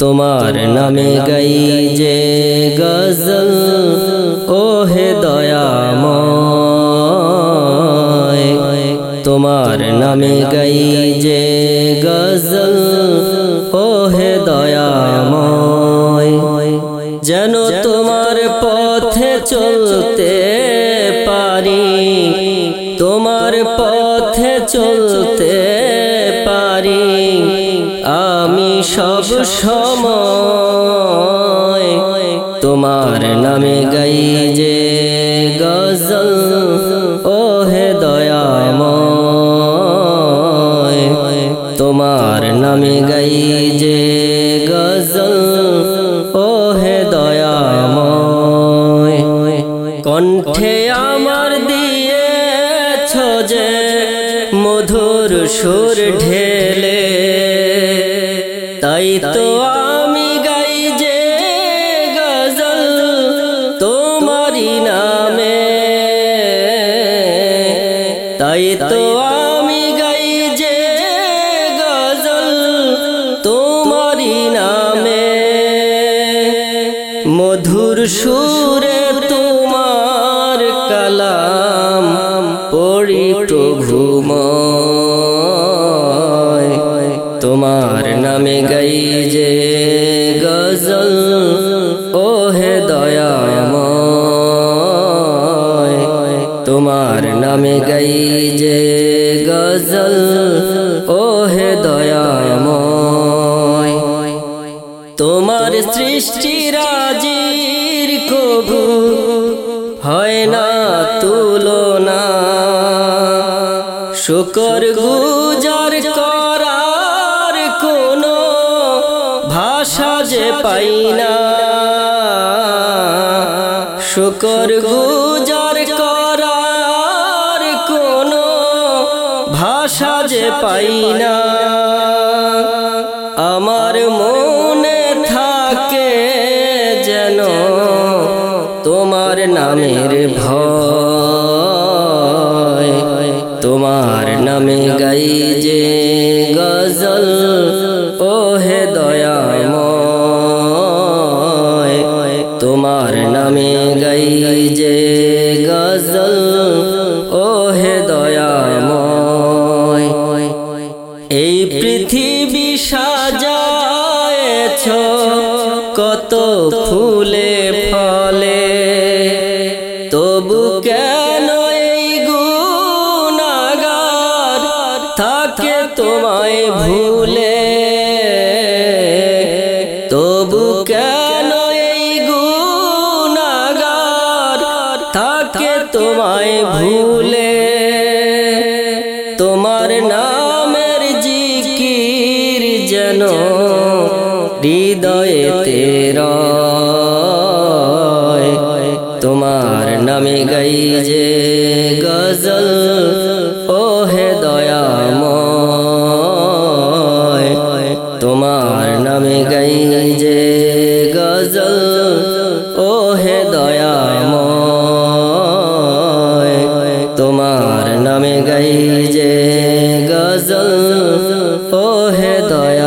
তোমার নামে গাই যে গজল ও হে দয়াময়। তোমার নামে গাই যে গজল ও হে দয়াময়। যেন তোমার পথে চলতে পারি তোমার পথে আমি সব সময় তোমার নামে গাই যে গজল। ও হে দয়াময় তোমার নামে গাই যে গজল। ও হে দয়াময় কণ্ঠে আমার দিয়েছ যে মধুর সুর ঢেলে। তাই তো আমি গাই যে গজল তোমারি নামে। তাই তো আমি গাই যে গজল তোমারি নামে। মধুর সুরে তোমার কালাম পড়ি প্রভুময় তোমার নামে গাই গজল ও হে দয়াময়। তোমার সৃষ্টি রাজির কবু, হয় না তুলনা। শুকর গুজার করার কোনো ভাষা যে পাই না। শুকর গুজার করার ভাষা যে পাই না আমার মনে থাকে যেন তোমার নামের ভয় তোমার নামে গাই যে গজল ও হে দয়াময় তোমার নামে গাই যে গজল সাজায়েছ কত ফুলে ফলে? তবু কেন এই গুণাগার থাকে তোমায় ভুলে? তবু কেন এই গুণাগার থাকে তোমায় ভুলে? তোমার নামের জিকির যেন হৃদয়ে তের তোমার নামে গাই যে গজল। ওহে দয়াম তোমার নামে গাই যে গজল। ওহে দয়াম তোমার নামে গাই যে গজল। ওহে দয়া